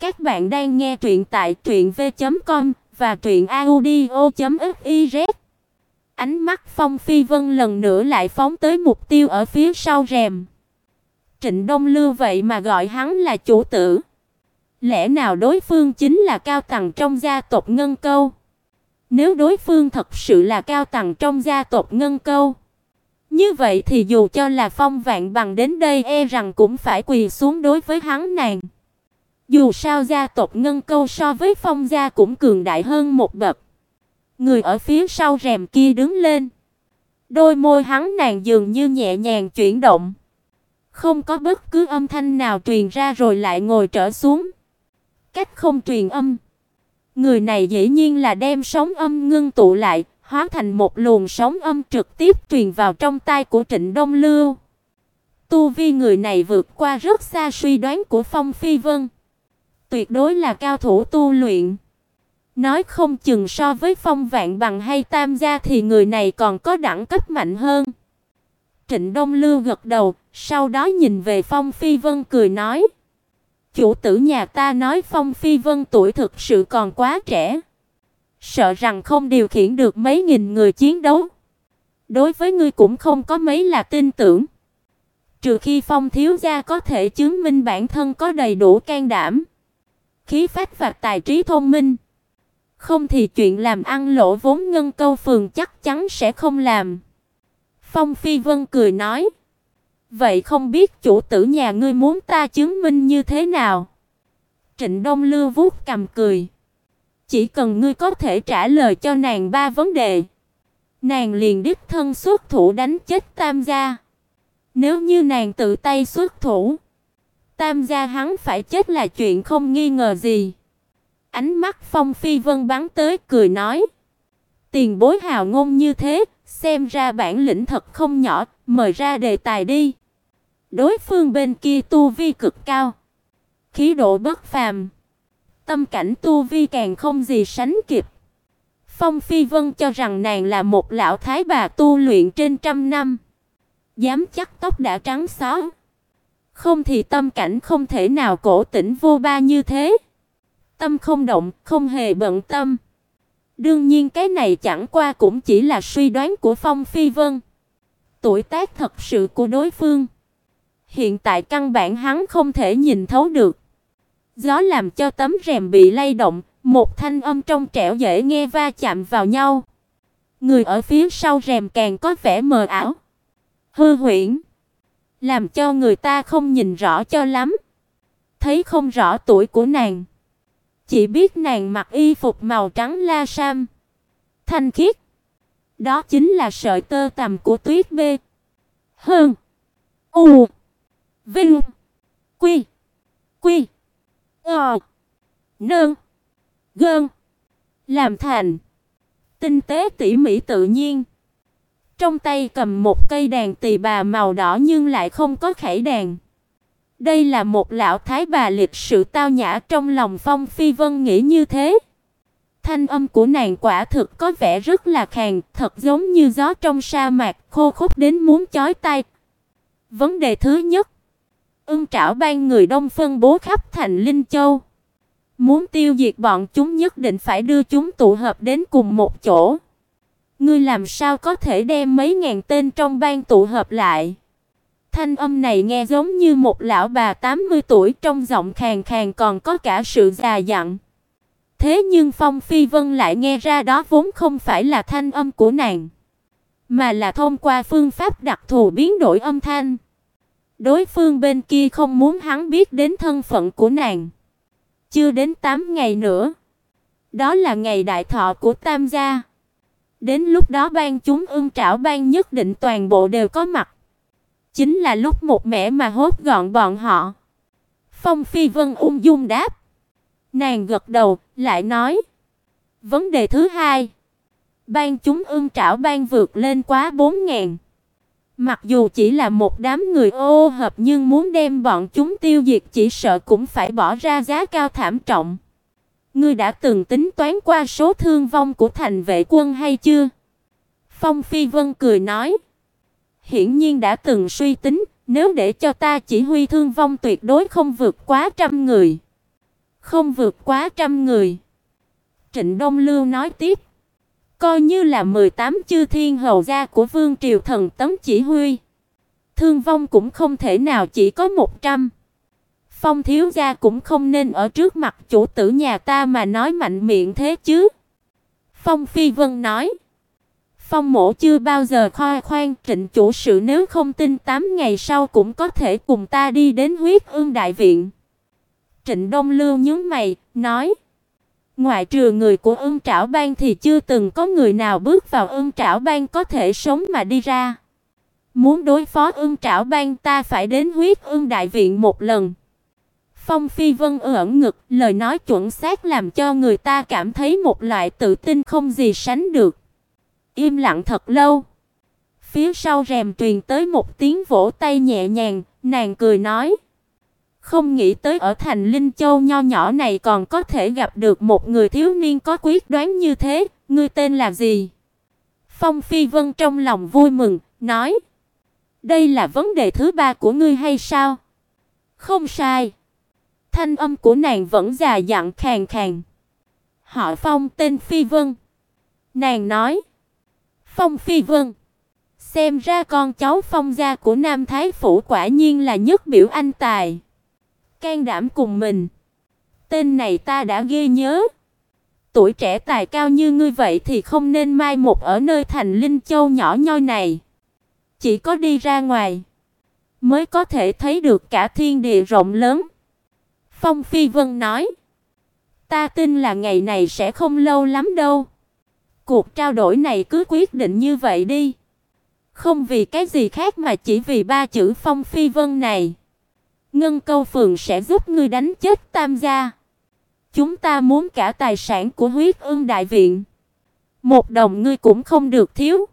Các bạn đang nghe truyện tại truyệnv.com và truyệnaudio.fiz. Ánh mắt Phong Phi Vân lần nữa lại phóng tới mục tiêu ở phía sau rèm. Trịnh Đông Lưu vậy mà gọi hắn là chủ tử. Lẽ nào đối phương chính là cao tầng trong gia tộc Ngân Câu? Nếu đối phương thật sự là cao tầng trong gia tộc Ngân Câu, như vậy thì dù cho là Phong Vạn bằng đến đây e rằng cũng phải quỳ xuống đối với hắn nàng. Dù sao gia tộc Ngân Câu so với Phong gia cũng cường đại hơn một bậc. Người ở phía sau rèm kia đứng lên. Đôi môi hắn nàng dường như nhẹ nhàng chuyển động. Không có bất cứ âm thanh nào truyền ra rồi lại ngồi trở xuống. Cách không truyền âm. Người này dĩ nhiên là đem sóng âm ngưng tụ lại, hóa thành một luồng sóng âm trực tiếp truyền vào trong tai của Trịnh Đông Lưu. Tu vi người này vượt qua rất xa suy đoán của Phong Phi Vân. Tuyệt đối là cao thủ tu luyện. Nói không chừng so với Phong Vạn Bằng hay Tam gia thì người này còn có đẳng cấp mạnh hơn. Trịnh Đông Lưu gật đầu, sau đó nhìn về Phong Phi Vân cười nói: "Chủ tử nhà ta nói Phong Phi Vân tuổi thực sự còn quá trẻ, sợ rằng không điều khiển được mấy nghìn người chiến đấu. Đối với ngươi cũng không có mấy là tin tưởng, trừ khi Phong thiếu gia có thể chứng minh bản thân có đầy đủ can đảm, khí phách và tài trí thông minh." Không thì chuyện làm ăn lỗ vốn ngân câu phường chắc chắn sẽ không làm. Phong Phi Vân cười nói: "Vậy không biết chủ tử nhà ngươi muốn ta chứng minh như thế nào?" Trịnh Đông Lưu vuốt cầm cười: "Chỉ cần ngươi có thể trả lời cho nàng ba vấn đề, nàng liền đích thân xuất thủ đánh chết Tam gia. Nếu như nàng tự tay xuất thủ, Tam gia hắn phải chết là chuyện không nghi ngờ gì." Ánh mắt Phong Phi Vân bắn tới cười nói: "Tiền bối hào ngôn như thế, xem ra bản lĩnh thật không nhỏ, mời ra đề tài đi." Đối phương bên kia tu vi cực cao, khí độ bất phàm, tâm cảnh tu vi càng không gì sánh kịp. Phong Phi Vân cho rằng nàng là một lão thái bà tu luyện trên trăm năm, dám chắc tóc đã trắng xóa, không thì tâm cảnh không thể nào cổ tỉnh vô ba như thế. Tâm không động, không hề bận tâm. Đương nhiên cái này chẳng qua cũng chỉ là suy đoán của Phong Phi Vân. Tuổi tác thật sự của đối phương, hiện tại căn bản hắn không thể nhìn thấu được. Gió làm cho tấm rèm bị lay động, một thanh âm trong trẻo dễ nghe va chạm vào nhau. Người ở phía sau rèm càng có vẻ mờ ảo, hư huyễn, làm cho người ta không nhìn rõ cho lắm. Thấy không rõ tuổi của nàng. Chỉ biết nàng mặc y phục màu trắng la sam, thanh khiết. Đó chính là sợi tơ tằm của Tuyết B. Hơn. U. Vinh. Quy. Quy. Ờ. Nương. Gơn. Làm thành. Tinh tế tỉ mỉ tự nhiên. Trong tay cầm một cây đàn tỳ bà màu đỏ nhưng lại không có khẩy đàn. Đây là một lão thái bà lịch sự tao nhã trong lòng Phong Phi Vân nghĩ như thế. Thanh âm của nàng quả thực có vẻ rất là khàn, thật giống như gió trong sa mạc, khô khốc đến muốn chói tai. Vấn đề thứ nhất, Ưng Trảo ban người đông phân bố khắp thành Linh Châu. Muốn tiêu diệt bọn chúng nhất định phải đưa chúng tụ hợp đến cùng một chỗ. Ngươi làm sao có thể đem mấy ngàn tên trong bang tụ hợp lại? Thanh âm này nghe giống như một lão bà 80 tuổi trong giọng khàn khàn còn có cả sự già dặn. Thế nhưng Phong Phi Vân lại nghe ra đó vốn không phải là thanh âm của nàng, mà là thông qua phương pháp đặc thù biến đổi âm thanh. Đối phương bên kia không muốn hắn biết đến thân phận của nàng. Chưa đến 8 ngày nữa, đó là ngày đại thọ của Tam gia. Đến lúc đó ban chúng ưng trảo ban nhất định toàn bộ đều có mặt chính là lúc một mẻ mà hốt gọn bọn họ. Phong Phi Vân ung dung đáp. Nàng gật đầu, lại nói: "Vấn đề thứ hai, ban chúng ưng trảo ban vượt lên quá 4000. Mặc dù chỉ là một đám người ô hợp nhưng muốn đem bọn chúng tiêu diệt chỉ sợ cũng phải bỏ ra giá cao thảm trọng. Ngươi đã từng tính toán qua số thương vong của thành vệ quân hay chưa?" Phong Phi Vân cười nói: hiển nhiên đã từng suy tính, nếu để cho ta chỉ huy thương vong tuyệt đối không vượt quá trăm người. không vượt quá trăm người. Trịnh Đông Lưu nói tiếp, coi như là 18 chư thiên hầu gia của Vương triều thần tấm chỉ huy, thương vong cũng không thể nào chỉ có 100. Phong thiếu gia cũng không nên ở trước mặt chủ tử nhà ta mà nói mạnh miệng thế chứ. Phong Phi Vân nói, Phong mổ chưa bao giờ khoe khoang trịnh chủ sự nếu không tin 8 ngày sau cũng có thể cùng ta đi đến huyết ương đại viện. Trịnh Đông Lưu nhướng mày, nói Ngoại trừ người của ương trảo bang thì chưa từng có người nào bước vào ương trảo bang có thể sống mà đi ra. Muốn đối phó ương trảo bang ta phải đến huyết ương đại viện một lần. Phong Phi Vân ưỡn ngực, lời nói chuẩn xác làm cho người ta cảm thấy một loại tự tin không gì sánh được. Im lặng thật lâu. Phía sau rèm truyền tới một tiếng vỗ tay nhẹ nhàng, nàng cười nói: "Không nghĩ tới ở thành Linh Châu nho nhỏ này còn có thể gặp được một người thiếu niên có quyết đoán như thế, ngươi tên là gì?" Phong Phi Vân trong lòng vui mừng, nói: "Đây là vấn đề thứ ba của ngươi hay sao?" "Không sai." Thanh âm của nàng vẫn già dặn khàn khàn. Họ Phong tên Phi Vân. Nàng nói: Phong Phi Vân. Xem ra con cháu Phong gia của Nam Thái phủ quả nhiên là nhất biểu anh tài. Can đảm cùng mình. Tên này ta đã ghi nhớ. Tuổi trẻ tài cao như ngươi vậy thì không nên mai một ở nơi thành Linh Châu nhỏ nhoi này. Chỉ có đi ra ngoài mới có thể thấy được cả thiên địa rộng lớn. Phong Phi Vân nói: "Ta tin là ngày này sẽ không lâu lắm đâu." Cuộc trao đổi này cứ quyết định như vậy đi. Không vì cái gì khác mà chỉ vì ba chữ Phong Phi Vân này. Ngân Câu Phường sẽ giúp ngươi đánh chết Tam gia. Chúng ta muốn cả tài sản của huyết ương đại viện. Một đồng ngươi cũng không được thiếu.